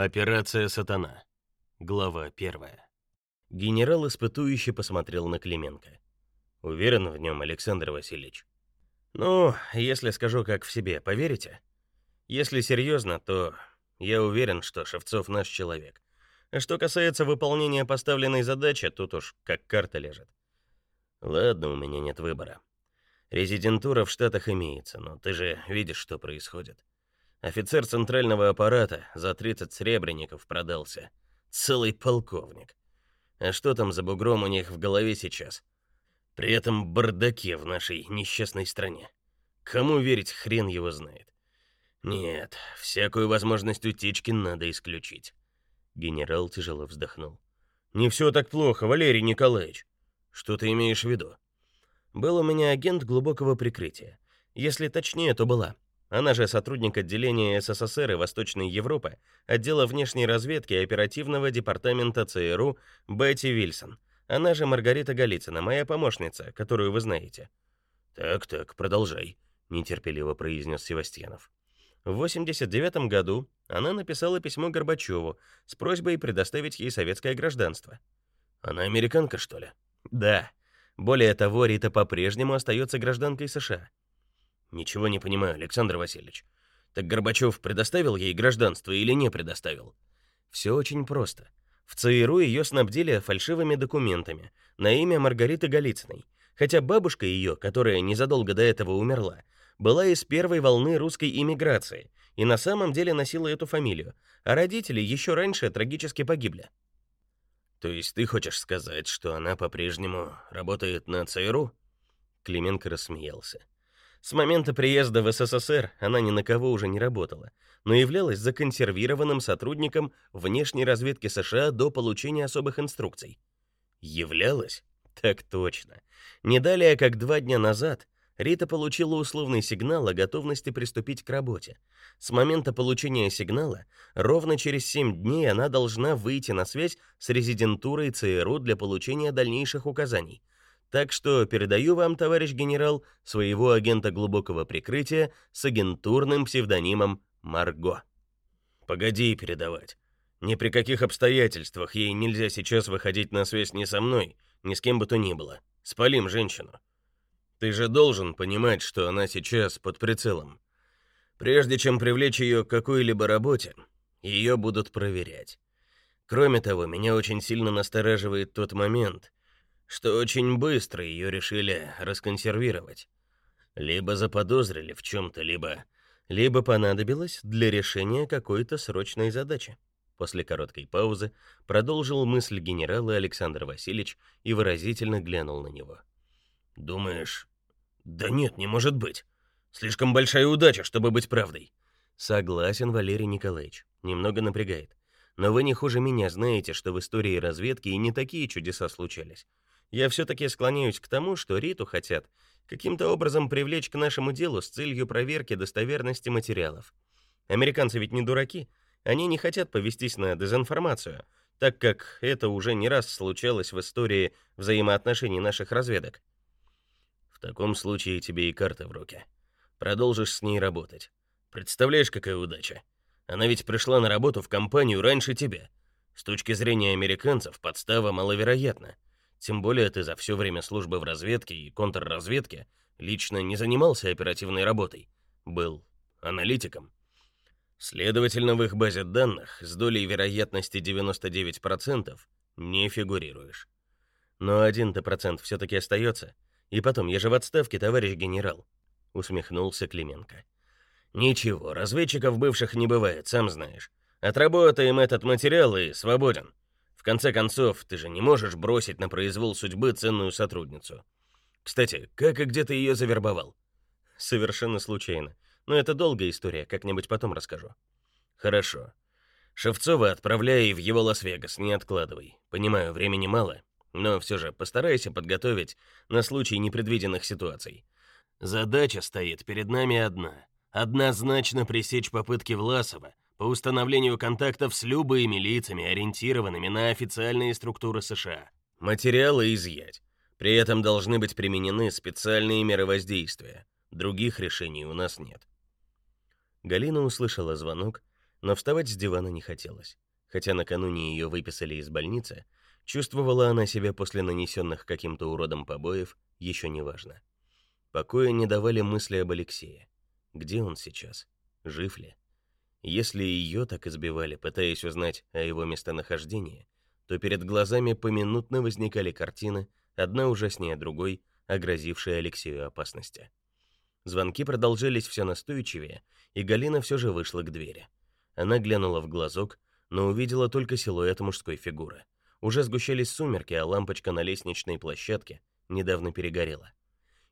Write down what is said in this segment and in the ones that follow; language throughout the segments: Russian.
Операция «Сатана». Глава первая. Генерал испытующе посмотрел на Клименко. Уверен в нем, Александр Васильевич. Ну, если скажу как в себе, поверите? Если серьезно, то я уверен, что Шевцов наш человек. Что касается выполнения поставленной задачи, тут уж как карта лежит. Ладно, у меня нет выбора. Резидентура в Штатах имеется, но ты же видишь, что происходит. Офицер центрального аппарата за 30 сребреников продался. Целый полковник. А что там за бугром у них в голове сейчас? При этом бардаке в нашей несчастной стране. Кому верить, хрен его знает. Нет, всякую возможность утечки надо исключить. Генерал тяжело вздохнул. Не все так плохо, Валерий Николаевич. Что ты имеешь в виду? Был у меня агент глубокого прикрытия. Если точнее, то была. Она же сотрудник отделения СССР и Восточной Европы, отдела внешней разведки оперативного департамента ЦРУ Бетти Вильсон. Она же Маргарита Голицына, моя помощница, которую вы знаете. Так-так, продолжай, нетерпеливо произнес Севастьянов. В 89 году она написала письмо Горбачеву с просьбой предоставить ей советское гражданство. Она американка, что ли? Да. Более того, Рита по-прежнему остается гражданкой США. Ничего не понимаю, Александр Васильевич. Так Горбачев предоставил ей гражданство или не предоставил? Все очень просто. В ЦРУ ее снабдили фальшивыми документами на имя Маргариты Голицыной, хотя бабушка ее, которая незадолго до этого умерла, была из первой волны русской иммиграции и на самом деле носила эту фамилию, а родители еще раньше трагически погибли. То есть ты хочешь сказать, что она по-прежнему работает на ЦРУ? Клименко рассмеялся. С момента приезда в СССР она ни на кого уже не работала, но являлась законсервированным сотрудником внешней разведки США до получения особых инструкций. Являлась? Так точно. Не далее, как два дня назад, Рита получила условный сигнал о готовности приступить к работе. С момента получения сигнала ровно через 7 дней она должна выйти на связь с резидентурой ЦРУ для получения дальнейших указаний — так что передаю вам, товарищ генерал, своего агента глубокого прикрытия с агентурным псевдонимом Марго. Погоди передавать. Ни при каких обстоятельствах ей нельзя сейчас выходить на связь ни со мной, ни с кем бы то ни было. Спалим женщину. Ты же должен понимать, что она сейчас под прицелом. Прежде чем привлечь ее к какой-либо работе, ее будут проверять. Кроме того, меня очень сильно настораживает тот момент, что очень быстро ее решили расконсервировать. Либо заподозрили в чем то либо либо понадобилось для решения какой-то срочной задачи. После короткой паузы продолжил мысль генерала Александр Васильевич и выразительно глянул на него. Думаешь? Да нет, не может быть. Слишком большая удача, чтобы быть правдой. Согласен, Валерий Николаевич. Немного напрягает. Но вы не хуже меня знаете, что в истории разведки и не такие чудеса случались я все-таки склоняюсь к тому, что Риту хотят каким-то образом привлечь к нашему делу с целью проверки достоверности материалов. Американцы ведь не дураки, они не хотят повестись на дезинформацию, так как это уже не раз случалось в истории взаимоотношений наших разведок. В таком случае тебе и карта в руки. Продолжишь с ней работать. Представляешь, какая удача. Она ведь пришла на работу в компанию раньше тебя. С точки зрения американцев подстава маловероятна. Тем более ты за все время службы в разведке и контрразведке лично не занимался оперативной работой, был аналитиком. Следовательно, в их базе данных с долей вероятности 99% не фигурируешь. Но один-то процент все таки остается. И потом, я же в отставке, товарищ генерал, усмехнулся Клименко. Ничего, разведчиков бывших не бывает, сам знаешь. Отработаем этот материал и свободен. Конце концов, ты же не можешь бросить на произвол судьбы ценную сотрудницу. Кстати, как и где ты ее завербовал? Совершенно случайно. Но это долгая история, как-нибудь потом расскажу. Хорошо. Шевцова отправляй в его Лас-Вегас, не откладывай. Понимаю, времени мало, но все же постарайся подготовить на случай непредвиденных ситуаций. Задача стоит перед нами одна — однозначно пресечь попытки Власова по установлению контактов с любыми лицами, ориентированными на официальные структуры США. Материалы изъять. При этом должны быть применены специальные меры воздействия. Других решений у нас нет. Галина услышала звонок, но вставать с дивана не хотелось. Хотя накануне ее выписали из больницы, чувствовала она себя после нанесенных каким-то уродом побоев еще неважно. Покоя не давали мысли об Алексее. Где он сейчас? Жив ли? Если ее так избивали, пытаясь узнать о его местонахождении, то перед глазами поминутно возникали картины, одна ужаснее другой, огрозившие Алексею опасности. Звонки продолжались все настойчивее, и Галина все же вышла к двери. Она глянула в глазок, но увидела только силуэт мужской фигуры. Уже сгущались сумерки, а лампочка на лестничной площадке недавно перегорела.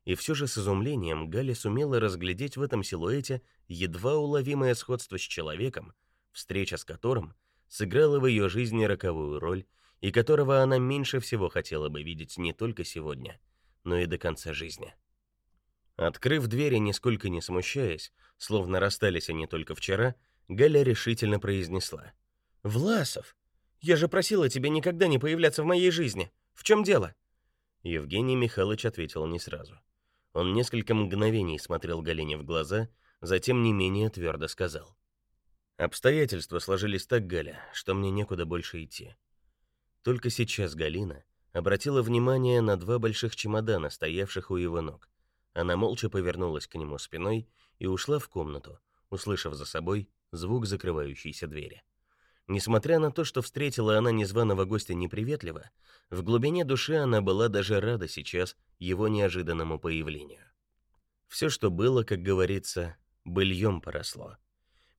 И все же с изумлением Галя сумела разглядеть в этом силуэте едва уловимое сходство с человеком, встреча с которым сыграла в ее жизни роковую роль и которого она меньше всего хотела бы видеть не только сегодня, но и до конца жизни. Открыв двери, нисколько не смущаясь, словно расстались они только вчера, Галя решительно произнесла: "Власов, я же просила тебя никогда не появляться в моей жизни. В чем дело?" Евгений Михайлович ответил не сразу. Он несколько мгновений смотрел Галине в глаза, затем не менее твердо сказал: "Обстоятельства сложились так, Галя, что мне некуда больше идти. Только сейчас Галина обратила внимание на два больших чемодана, стоявших у его ног. Она молча повернулась к нему спиной и ушла в комнату, услышав за собой звук закрывающейся двери. Несмотря на то, что встретила она незваного гостя неприветливо, в глубине души она была даже рада сейчас его неожиданному появлению. Все, что было, как говорится, быльем поросло.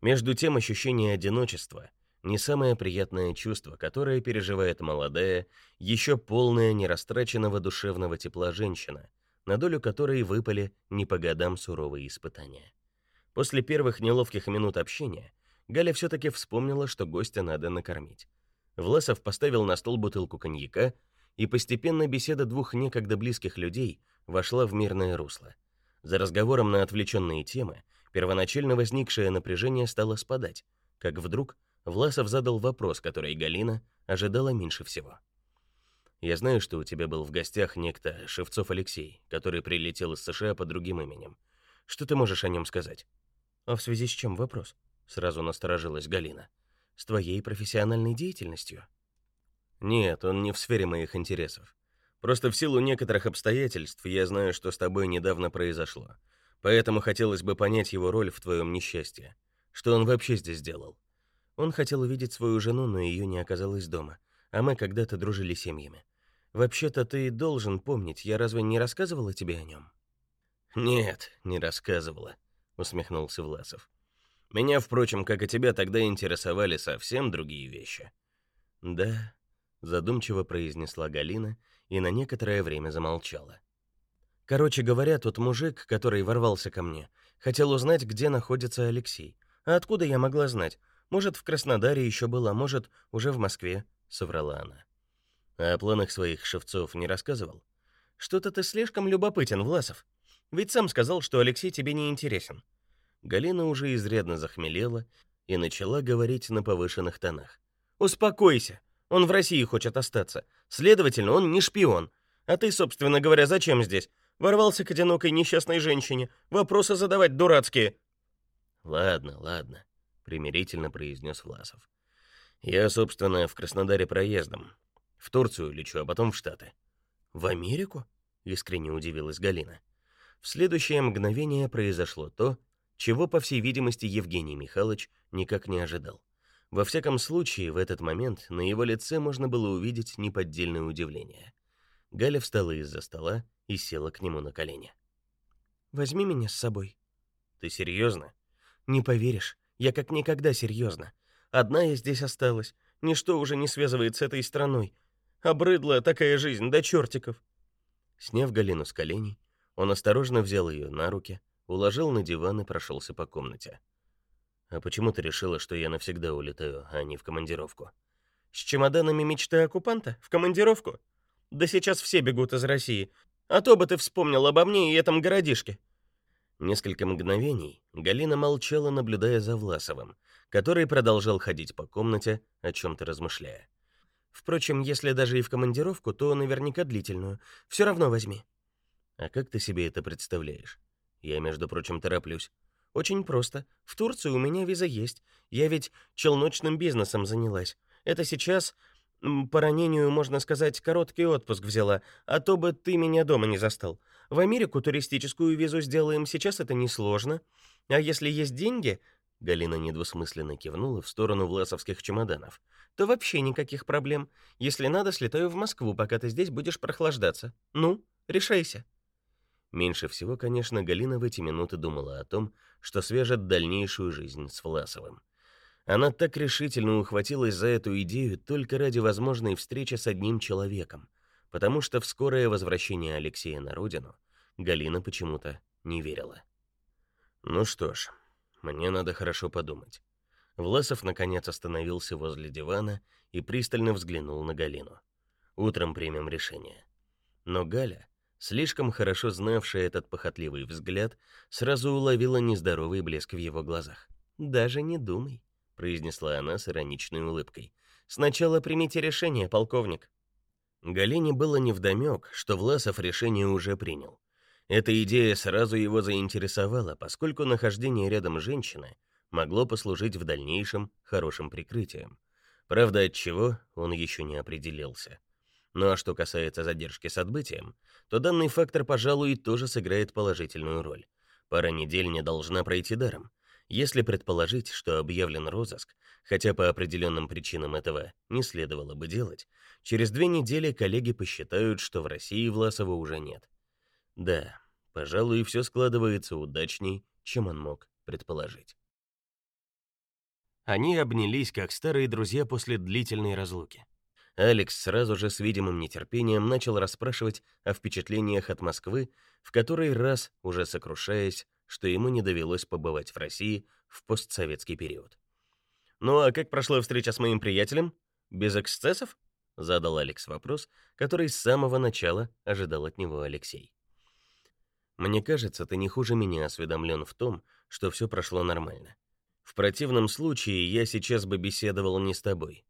Между тем ощущение одиночества не самое приятное чувство, которое переживает молодая, еще полная нерастраченного душевного тепла женщина, на долю которой выпали не по годам суровые испытания. После первых неловких минут общения Галя все таки вспомнила, что гостя надо накормить. Власов поставил на стол бутылку коньяка, и постепенно беседа двух некогда близких людей вошла в мирное русло. За разговором на отвлеченные темы первоначально возникшее напряжение стало спадать, как вдруг Власов задал вопрос, который Галина ожидала меньше всего. Я знаю, что у тебя был в гостях некто Шевцов Алексей, который прилетел из США под другим именем. Что ты можешь о нем сказать? А в связи с чем вопрос? Сразу насторожилась Галина. С твоей профессиональной деятельностью? Нет, он не в сфере моих интересов. Просто в силу некоторых обстоятельств я знаю, что с тобой недавно произошло. Поэтому хотелось бы понять его роль в твоем несчастье. Что он вообще здесь делал? Он хотел увидеть свою жену, но ее не оказалось дома, а мы когда-то дружили семьями. Вообще-то ты должен помнить, я разве не рассказывала тебе о нем?» «Нет, не рассказывала», — усмехнулся Власов. «Меня, впрочем, как и тебя, тогда интересовали совсем другие вещи». «Да», — задумчиво произнесла Галина и на некоторое время замолчала. «Короче говоря, тот мужик, который ворвался ко мне, хотел узнать, где находится Алексей. А откуда я могла знать? Может, в Краснодаре еще была, может, уже в Москве», — соврала она. А о планах своих Шевцов не рассказывал? Что-то ты слишком любопытен, Власов. Ведь сам сказал, что Алексей тебе не интересен. Галина уже изрядно захмелела и начала говорить на повышенных тонах. Успокойся. Он в России хочет остаться. Следовательно, он не шпион. А ты, собственно говоря, зачем здесь? Ворвался к одинокой несчастной женщине. Вопросы задавать дурацкие. Ладно, ладно, примирительно произнес Власов. Я, собственно, в Краснодаре проездом. В Турцию лечу, а потом в Штаты. В Америку? искренне удивилась Галина. В следующее мгновение произошло то, чего, по всей видимости, Евгений Михайлович никак не ожидал. Во всяком случае, в этот момент на его лице можно было увидеть неподдельное удивление. Галя встала из-за стола и села к нему на колени. Возьми меня с собой. Ты серьезно? Не поверишь, я как никогда серьезно. Одна я здесь осталась. Ничто уже не связывает с этой страной. Обрыдлая такая жизнь, до чертиков. Сняв Галину с коленей, он осторожно взял ее на руки, уложил на диван и прошелся по комнате. А почему ты решила, что я навсегда улетаю, а не в командировку? С чемоданами мечты оккупанта в командировку? Да сейчас все бегут из России. А то бы ты вспомнил обо мне и этом городишке. Несколько мгновений Галина молчала, наблюдая за Власовым, который продолжал ходить по комнате, о чем то размышляя. Впрочем, если даже и в командировку, то наверняка длительную. Все равно возьми. А как ты себе это представляешь? Я, между прочим, тороплюсь. Очень просто. В Турцию у меня виза есть. Я ведь челночным бизнесом занялась. Это сейчас по ранению, можно сказать, короткий отпуск взяла, а то бы ты меня дома не застал. В Америку туристическую визу сделаем, сейчас это несложно. А если есть деньги, Галина недвусмысленно кивнула в сторону власовских чемоданов. То вообще никаких проблем. Если надо, слетаю в Москву, пока ты здесь будешь прохлаждаться. Ну, решайся. Меньше всего, конечно, Галина в эти минуты думала о том, что свяжет дальнейшую жизнь с Власовым. Она так решительно ухватилась за эту идею только ради возможной встречи с одним человеком, потому что в скорое возвращение Алексея на родину Галина почему-то не верила. Ну что ж, мне надо хорошо подумать. Власов наконец остановился возле дивана и пристально взглянул на Галину. Утром примем решение. Но Галя, слишком хорошо знавшая этот похотливый взгляд, сразу уловила нездоровый блеск в его глазах. Даже не думай произнесла она с ироничной улыбкой. Сначала примите решение, полковник. Галине было невдомёк, что Власов решение уже принял. Эта идея сразу его заинтересовала, поскольку нахождение рядом женщины могло послужить в дальнейшем хорошим прикрытием. Правда, от чего он еще не определился. Ну а что касается задержки с отбытием, то данный фактор, пожалуй, тоже сыграет положительную роль. Пара недель не должна пройти даром. Если предположить, что объявлен розыск, хотя по определенным причинам этого не следовало бы делать, через две недели коллеги посчитают, что в России Власова уже нет. Да, пожалуй, все складывается удачней, чем он мог предположить. Они обнялись, как старые друзья после длительной разлуки. Алекс сразу же с видимым нетерпением начал расспрашивать о впечатлениях от Москвы, в который раз уже сокрушаясь что ему не довелось побывать в России в постсоветский период. «Ну а как прошла встреча с моим приятелем? Без эксцессов?» — задал Алекс вопрос, который с самого начала ожидал от него Алексей. «Мне кажется, ты не хуже меня осведомлен в том, что все прошло нормально. В противном случае я сейчас бы беседовал не с тобой.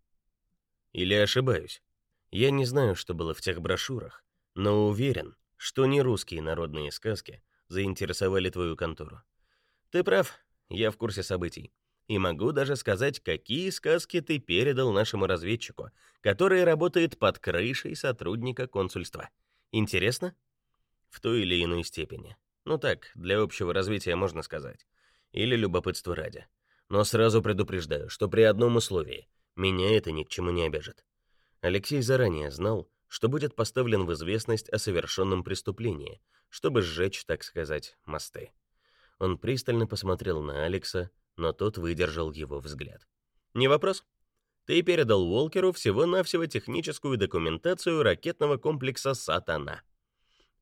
Или ошибаюсь? Я не знаю, что было в тех брошюрах, но уверен, что не русские народные сказки заинтересовали твою контору. Ты прав, я в курсе событий. И могу даже сказать, какие сказки ты передал нашему разведчику, который работает под крышей сотрудника консульства. Интересно? В той или иной степени. Ну так, для общего развития можно сказать. Или любопытство ради. Но сразу предупреждаю, что при одном условии меня это ни к чему не обяжет. Алексей заранее знал, что будет поставлен в известность о совершенном преступлении, чтобы сжечь, так сказать, мосты. Он пристально посмотрел на Алекса, но тот выдержал его взгляд. «Не вопрос. Ты передал Уолкеру всего-навсего техническую документацию ракетного комплекса «Сатана».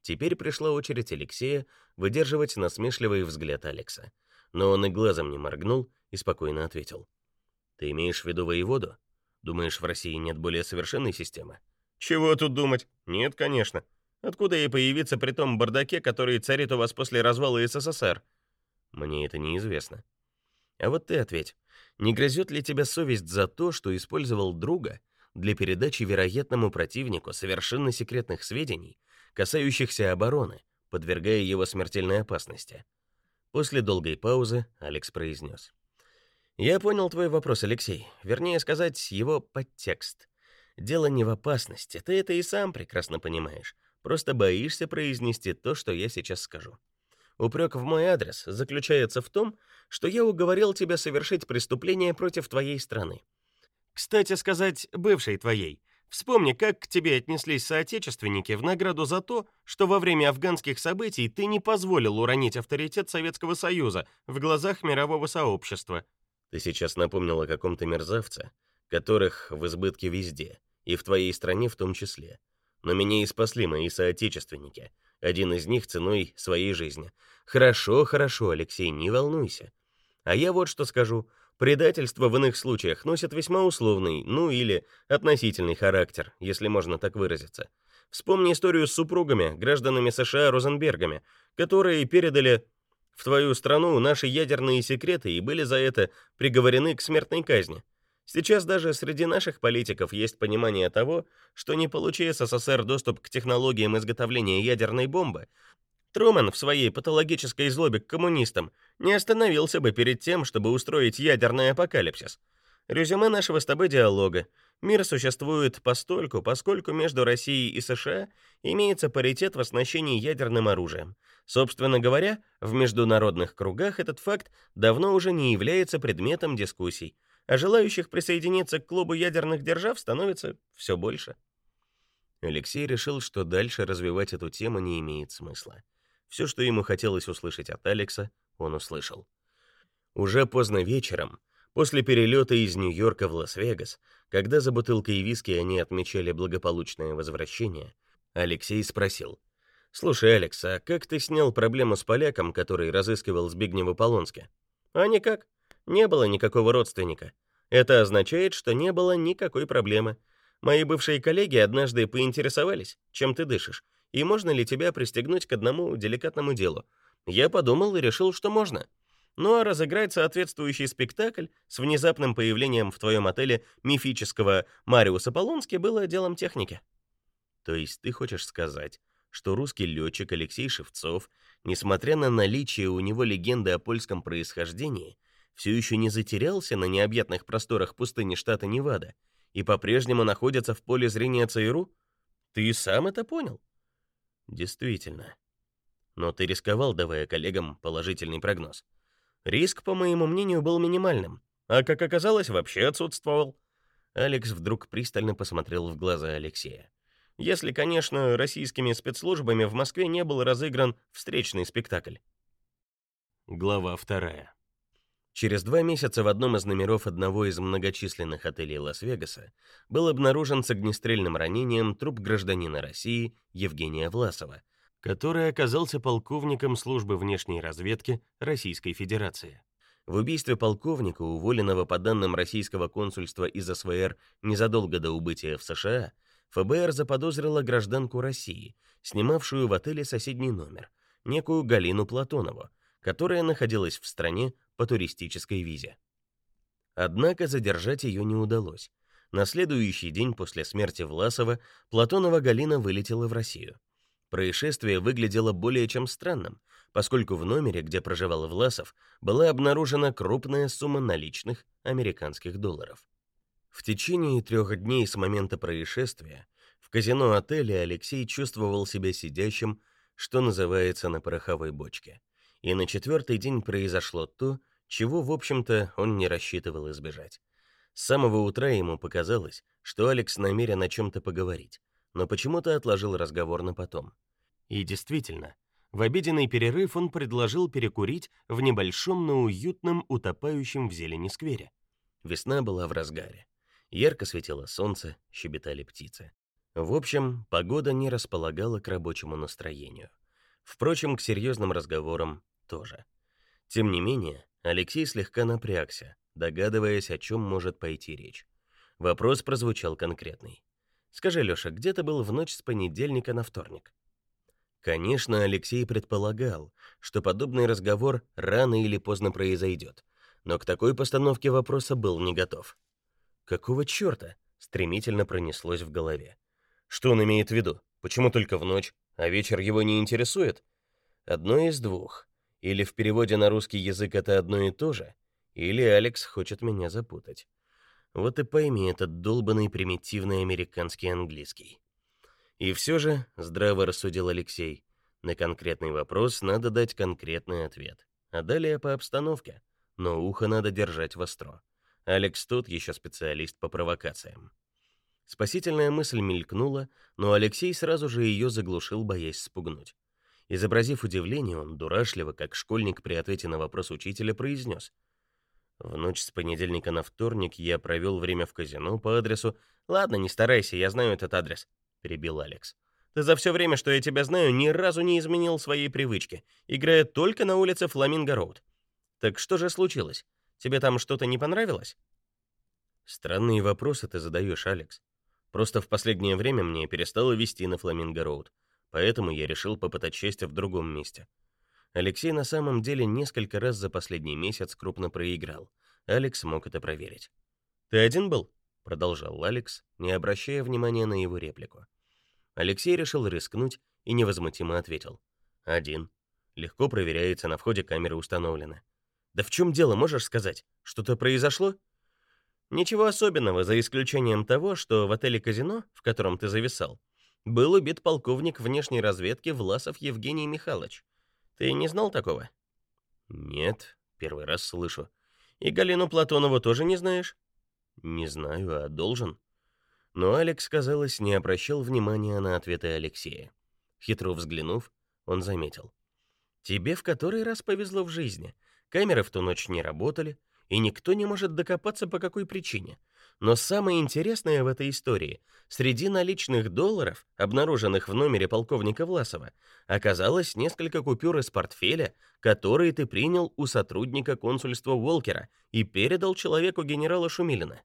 Теперь пришла очередь Алексея выдерживать насмешливый взгляд Алекса, но он и глазом не моргнул и спокойно ответил. «Ты имеешь в виду воеводу? Думаешь, в России нет более совершенной системы?» «Чего тут думать? Нет, конечно. Откуда ей появиться при том бардаке, который царит у вас после развала СССР? Мне это неизвестно. А вот ты ответь. Не грызет ли тебя совесть за то, что использовал друга для передачи вероятному противнику совершенно секретных сведений, касающихся обороны, подвергая его смертельной опасности? После долгой паузы Алекс произнес. Я понял твой вопрос, Алексей. Вернее сказать, его подтекст. Дело не в опасности, ты это и сам прекрасно понимаешь. Просто боишься произнести то, что я сейчас скажу. Упрек в мой адрес заключается в том, что я уговорил тебя совершить преступление против твоей страны. Кстати сказать, бывшей твоей. Вспомни, как к тебе отнеслись соотечественники в награду за то, что во время афганских событий ты не позволил уронить авторитет Советского Союза в глазах мирового сообщества. Ты сейчас напомнил о каком-то мерзавце, которых в избытке везде, и в твоей стране в том числе но меня и спасли мои соотечественники, один из них ценой своей жизни. Хорошо, хорошо, Алексей, не волнуйся. А я вот что скажу. Предательство в иных случаях носит весьма условный, ну или относительный характер, если можно так выразиться. Вспомни историю с супругами, гражданами США Розенбергами, которые передали в твою страну наши ядерные секреты и были за это приговорены к смертной казни. Сейчас даже среди наших политиков есть понимание того, что не получи СССР доступ к технологиям изготовления ядерной бомбы, Труман в своей патологической злобе к коммунистам не остановился бы перед тем, чтобы устроить ядерный апокалипсис. Резюме нашего с тобой диалога. Мир существует постольку, поскольку между Россией и США имеется паритет в оснащении ядерным оружием. Собственно говоря, в международных кругах этот факт давно уже не является предметом дискуссий, а желающих присоединиться к клубу ядерных держав становится все больше. Алексей решил, что дальше развивать эту тему не имеет смысла. Все, что ему хотелось услышать от Алекса, он услышал. Уже поздно вечером, после перелета из Нью-Йорка в Лас-Вегас, когда за бутылкой виски они отмечали благополучное возвращение, Алексей спросил: "Слушай, Алекс, а как ты снял проблему с поляком, который разыскивал Збигнева Полонска?" "А никак. Не было никакого родственника. Это означает, что не было никакой проблемы. Мои бывшие коллеги однажды поинтересовались, чем ты дышишь, и можно ли тебя пристегнуть к одному деликатному делу. Я подумал и решил, что можно. Ну а разыграть соответствующий спектакль с внезапным появлением в твоем отеле мифического Мариуса Полонски было делом техники. То есть ты хочешь сказать, что русский летчик Алексей Шевцов, несмотря на наличие у него легенды о польском происхождении, все еще не затерялся на необъятных просторах пустыни штата Невада и по-прежнему находится в поле зрения ЦРУ? Ты сам это понял? Действительно. Но ты рисковал, давая коллегам положительный прогноз. Риск, по моему мнению, был минимальным, а как оказалось, вообще отсутствовал. Алекс вдруг пристально посмотрел в глаза Алексея. Если, конечно, российскими спецслужбами в Москве не был разыгран встречный спектакль. Глава вторая. Через два месяца в одном из номеров одного из многочисленных отелей Лас-Вегаса был обнаружен с огнестрельным ранением труп гражданина России Евгения Власова, который оказался полковником службы внешней разведки Российской Федерации. В убийстве полковника, уволенного по данным российского консульства из СВР незадолго до убытия в США, ФБР заподозрило гражданку России, снимавшую в отеле соседний номер, некую Галину Платонову, которая находилась в стране по туристической визе. Однако задержать ее не удалось. На следующий день после смерти Власова Платонова Галина вылетела в Россию. Происшествие выглядело более чем странным, поскольку в номере, где проживал Власов, была обнаружена крупная сумма наличных американских долларов. В течение трех дней с момента происшествия в казино отеля Алексей чувствовал себя сидящим, что называется, на пороховой бочке и на четвертый день произошло то, чего, в общем-то, он не рассчитывал избежать. С самого утра ему показалось, что Алекс намерен о чем то поговорить, но почему-то отложил разговор на потом. И действительно, в обеденный перерыв он предложил перекурить в небольшом, но уютном, утопающем в зелени сквере. Весна была в разгаре. Ярко светило солнце, щебетали птицы. В общем, погода не располагала к рабочему настроению. Впрочем, к серьезным разговорам тоже. Тем не менее, Алексей слегка напрягся, догадываясь, о чем может пойти речь. Вопрос прозвучал конкретный. Скажи, Лёша, где ты был в ночь с понедельника на вторник? Конечно, Алексей предполагал, что подобный разговор рано или поздно произойдет, но к такой постановке вопроса был не готов. Какого чёрта? стремительно пронеслось в голове. Что он имеет в виду? Почему только в ночь, а вечер его не интересует? Одно из двух. Или в переводе на русский язык это одно и то же, или Алекс хочет меня запутать. Вот и пойми этот долбанный примитивный американский английский. И все же, здраво рассудил Алексей, на конкретный вопрос надо дать конкретный ответ. А далее по обстановке. Но ухо надо держать востро. Алекс тут еще специалист по провокациям. Спасительная мысль мелькнула, но Алексей сразу же ее заглушил, боясь спугнуть. Изобразив удивление, он дурашливо, как школьник при ответе на вопрос учителя, произнес. В ночь с понедельника на вторник я провел время в казино по адресу... Ладно, не старайся, я знаю этот адрес, перебил Алекс. Ты за все время, что я тебя знаю, ни разу не изменил своей привычки, играя только на улице Фламинго-Роуд. Так что же случилось? Тебе там что-то не понравилось? Странные вопросы ты задаешь, Алекс. Просто в последнее время мне перестало вести на Фламинго-Роуд. Поэтому я решил попытать счастье в другом месте. Алексей на самом деле несколько раз за последний месяц крупно проиграл. Алекс мог это проверить. Ты один был? продолжал Алекс, не обращая внимания на его реплику. Алексей решил рискнуть и невозмутимо ответил: Один. Легко проверяется, на входе камеры установлены. Да в чем дело, можешь сказать? Что-то произошло? Ничего особенного, за исключением того, что в отеле-казино, в котором ты зависал, был убит полковник внешней разведки Власов Евгений Михайлович. Ты не знал такого? Нет, первый раз слышу. И Галину Платонову тоже не знаешь? Не знаю, а должен. Но Алекс, казалось, не обращал внимания на ответы Алексея. Хитро взглянув, он заметил: "Тебе в который раз повезло в жизни. Камеры в ту ночь не работали, и никто не может докопаться по какой причине. Но самое интересное в этой истории, среди наличных долларов, обнаруженных в номере полковника Власова, оказалось несколько купюр из портфеля, которые ты принял у сотрудника консульства Волкера и передал человеку генерала Шумилина.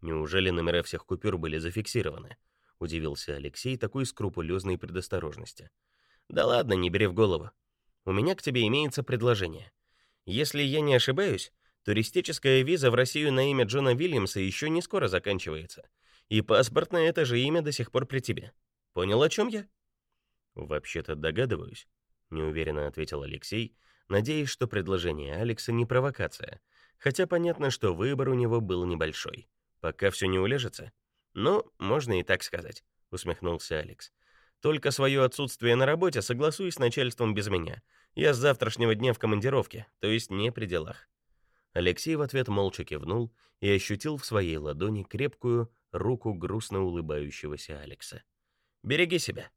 Неужели номера всех купюр были зафиксированы? удивился Алексей такой скрупулезной предосторожности. Да ладно, не бери в голову. У меня к тебе имеется предложение. Если я не ошибаюсь, Туристическая виза в Россию на имя Джона Вильямса еще не скоро заканчивается, и паспорт на это же имя до сих пор при тебе. Понял, о чем я? Вообще-то догадываюсь, неуверенно ответил Алексей, надеясь, что предложение Алекса не провокация, хотя понятно, что выбор у него был небольшой. Пока все не улежется. Ну, можно и так сказать, усмехнулся Алекс. Только свое отсутствие на работе согласуй с начальством без меня. Я с завтрашнего дня в командировке, то есть не при делах. Алексей в ответ молча кивнул и ощутил в своей ладони крепкую руку грустно улыбающегося Алекса. Береги себя.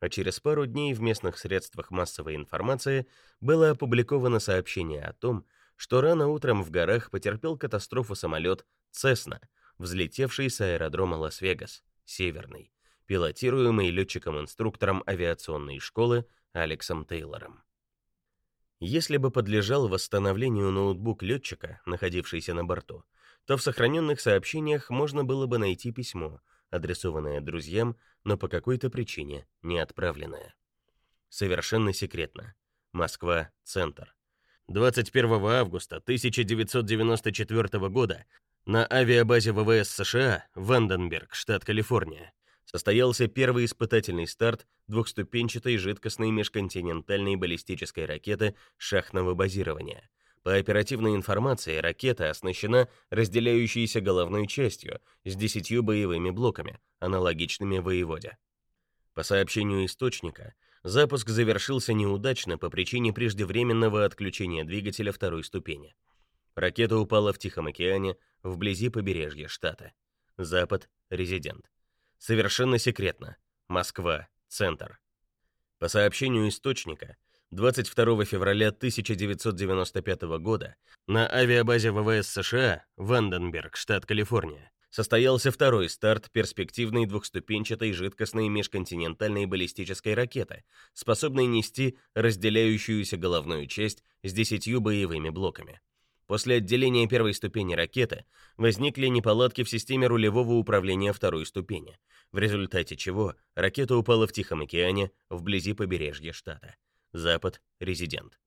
А через пару дней в местных средствах массовой информации было опубликовано сообщение о том, что рано утром в горах потерпел катастрофу самолет Cessna, взлетевший с аэродрома Лас-Вегас, Северный, пилотируемый летчиком-инструктором авиационной школы Алексом Тейлором. Если бы подлежал восстановлению ноутбук летчика, находившийся на борту, то в сохраненных сообщениях можно было бы найти письмо, адресованное друзьям, но по какой-то причине не отправленное. Совершенно секретно. Москва, центр. 21 августа 1994 года на авиабазе ВВС США, Ванденберг, штат Калифорния, состоялся первый испытательный старт двухступенчатой жидкостной межконтинентальной баллистической ракеты шахтного базирования. По оперативной информации, ракета оснащена разделяющейся головной частью с десятью боевыми блоками, аналогичными воеводе. По сообщению источника, запуск завершился неудачно по причине преждевременного отключения двигателя второй ступени. Ракета упала в Тихом океане вблизи побережья штата. Запад, резидент. Совершенно секретно. Москва, центр. По сообщению источника, 22 февраля 1995 года на авиабазе ВВС США Ванденберг, штат Калифорния, состоялся второй старт перспективной двухступенчатой жидкостной межконтинентальной баллистической ракеты, способной нести разделяющуюся головную часть с десятью боевыми блоками. После отделения первой ступени ракеты возникли неполадки в системе рулевого управления второй ступени, в результате чего ракета упала в Тихом океане вблизи побережья штата. Запад, резидент.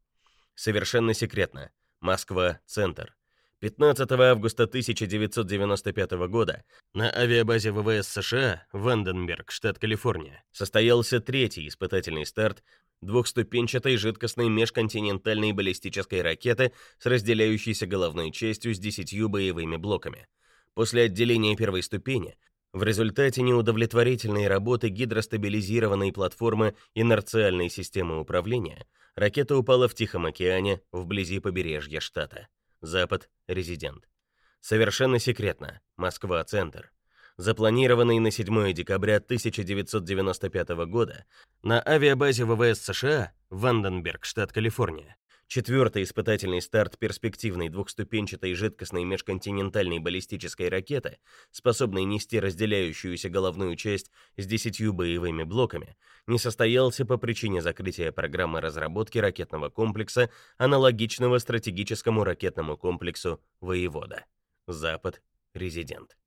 Совершенно секретно. Москва, центр. 15 августа 1995 года на авиабазе ВВС США Ванденберг, штат Калифорния, состоялся третий испытательный старт двухступенчатой жидкостной межконтинентальной баллистической ракеты с разделяющейся головной частью с десятью боевыми блоками. После отделения первой ступени в результате неудовлетворительной работы гидростабилизированной платформы инерциальной системы управления ракета упала в Тихом океане вблизи побережья штата. Запад, резидент. Совершенно секретно. Москва, центр. Запланированный на 7 декабря 1995 года на авиабазе ВВС США Ванденберг, штат Калифорния. Четвертый испытательный старт перспективной двухступенчатой жидкостной межконтинентальной баллистической ракеты, способной нести разделяющуюся головную часть с десятью боевыми блоками, не состоялся по причине закрытия программы разработки ракетного комплекса, аналогичного стратегическому ракетному комплексу «Воевода». Запад. Резидент.